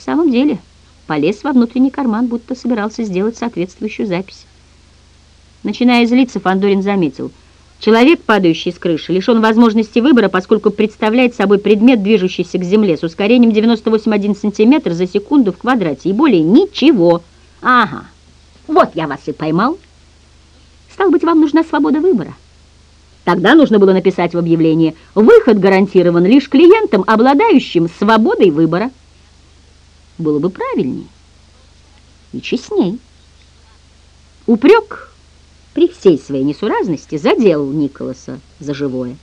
в самом деле полез во внутренний карман, будто собирался сделать соответствующую запись. Начиная злиться, Фандорин заметил. Человек, падающий с крыши, лишен возможности выбора, поскольку представляет собой предмет, движущийся к земле с ускорением 98,1 см за секунду в квадрате, и более ничего. Ага, вот я вас и поймал. Стало быть, вам нужна свобода выбора. Тогда нужно было написать в объявлении «Выход гарантирован лишь клиентам, обладающим свободой выбора». Было бы правильней и честней. Упрек при всей своей несуразности задел Николаса за живое.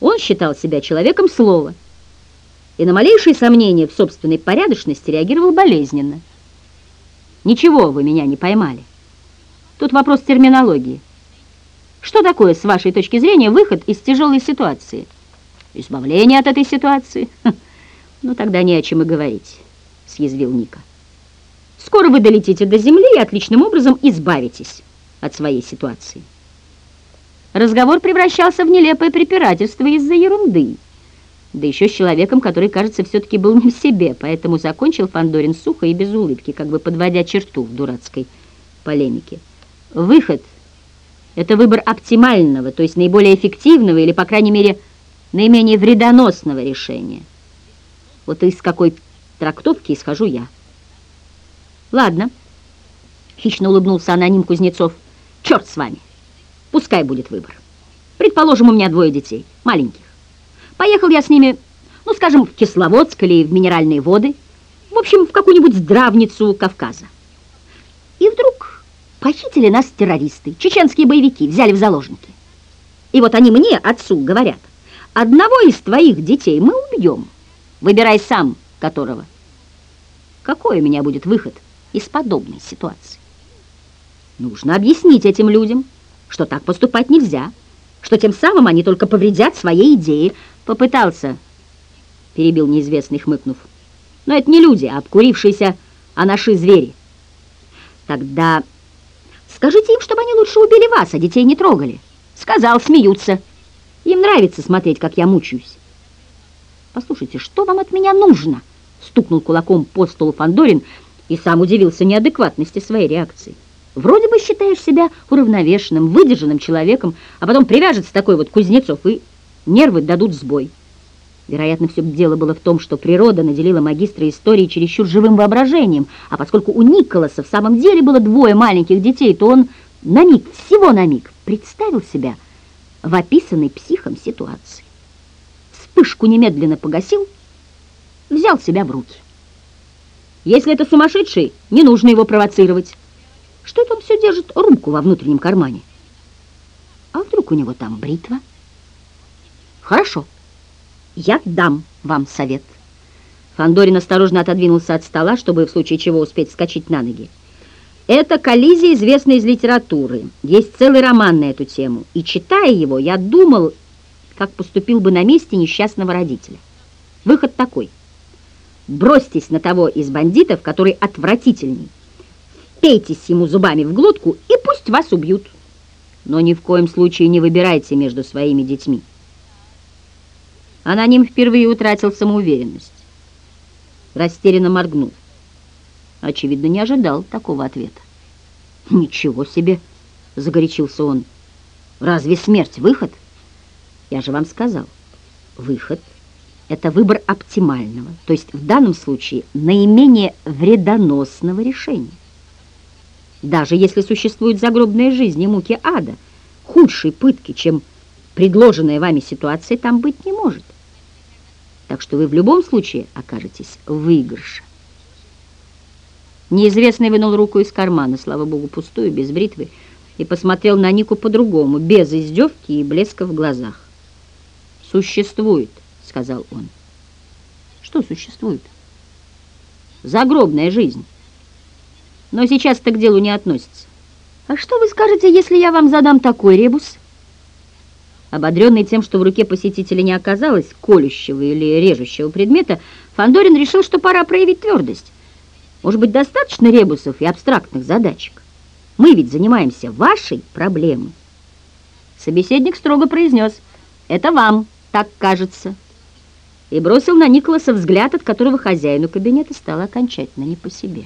Он считал себя человеком слова и на малейшие сомнения в собственной порядочности реагировал болезненно. «Ничего вы меня не поймали. Тут вопрос терминологии. Что такое, с вашей точки зрения, выход из тяжелой ситуации? Избавление от этой ситуации? Ну, тогда не о чем и говорить», — съязвил Ника. «Скоро вы долетите до земли и отличным образом избавитесь» от своей ситуации. Разговор превращался в нелепое препирательство из-за ерунды. Да еще с человеком, который, кажется, все-таки был не в себе, поэтому закончил Фандорин сухо и без улыбки, как бы подводя черту в дурацкой полемике. Выход — это выбор оптимального, то есть наиболее эффективного или, по крайней мере, наименее вредоносного решения. Вот из какой трактовки исхожу я. Ладно, хищно улыбнулся аноним Кузнецов, — Черт с вами. Пускай будет выбор. Предположим, у меня двое детей, маленьких. Поехал я с ними, ну, скажем, в Кисловодск или в Минеральные воды, в общем, в какую-нибудь здравницу Кавказа. И вдруг похитили нас террористы, чеченские боевики, взяли в заложники. И вот они мне, отцу, говорят, одного из твоих детей мы убьем, выбирай сам которого. Какой у меня будет выход из подобной ситуации? Нужно объяснить этим людям, что так поступать нельзя, что тем самым они только повредят своей идее. Попытался, перебил неизвестный, хмыкнув. Но это не люди, а обкурившиеся анаши звери. Тогда скажите им, чтобы они лучше убили вас, а детей не трогали. Сказал, смеются. Им нравится смотреть, как я мучаюсь. Послушайте, что вам от меня нужно? Стукнул кулаком по столу Фандорин и сам удивился неадекватности своей реакции. Вроде бы считаешь себя уравновешенным, выдержанным человеком, а потом привяжется такой вот Кузнецов, и нервы дадут сбой. Вероятно, все дело было в том, что природа наделила магистра истории чересчур живым воображением, а поскольку у Николаса в самом деле было двое маленьких детей, то он на миг, всего на миг, представил себя в описанной психом ситуации. Вспышку немедленно погасил, взял себя в руки. Если это сумасшедший, не нужно его провоцировать. Что это он все держит руку во внутреннем кармане? А вдруг у него там бритва? Хорошо, я дам вам совет. Фандорин осторожно отодвинулся от стола, чтобы в случае чего успеть вскочить на ноги. Это коллизия, известная из литературы. Есть целый роман на эту тему. И читая его, я думал, как поступил бы на месте несчастного родителя. Выход такой. Бросьтесь на того из бандитов, который отвратительней, впейтесь ему зубами в глотку и пусть вас убьют. Но ни в коем случае не выбирайте между своими детьми. Аноним впервые утратил самоуверенность. Растерянно моргнул. Очевидно, не ожидал такого ответа. «Ничего себе!» — загорячился он. «Разве смерть — выход?» «Я же вам сказал, выход — это выбор оптимального, то есть в данном случае наименее вредоносного решения. Даже если существует загробная жизнь и муки ада, худшей пытки, чем предложенная вами ситуация, там быть не может. Так что вы в любом случае окажетесь в выигрыше. Неизвестный вынул руку из кармана, слава богу, пустую, без бритвы, и посмотрел на Нику по-другому, без издевки и блеска в глазах. «Существует», — сказал он. «Что существует?» «Загробная жизнь» но сейчас это к делу не относится. А что вы скажете, если я вам задам такой ребус? Ободренный тем, что в руке посетителя не оказалось колющего или режущего предмета, Фандорин решил, что пора проявить твердость. Может быть, достаточно ребусов и абстрактных задачек? Мы ведь занимаемся вашей проблемой. Собеседник строго произнес, это вам так кажется. и бросил на Николаса взгляд, от которого хозяину кабинета стало окончательно не по себе.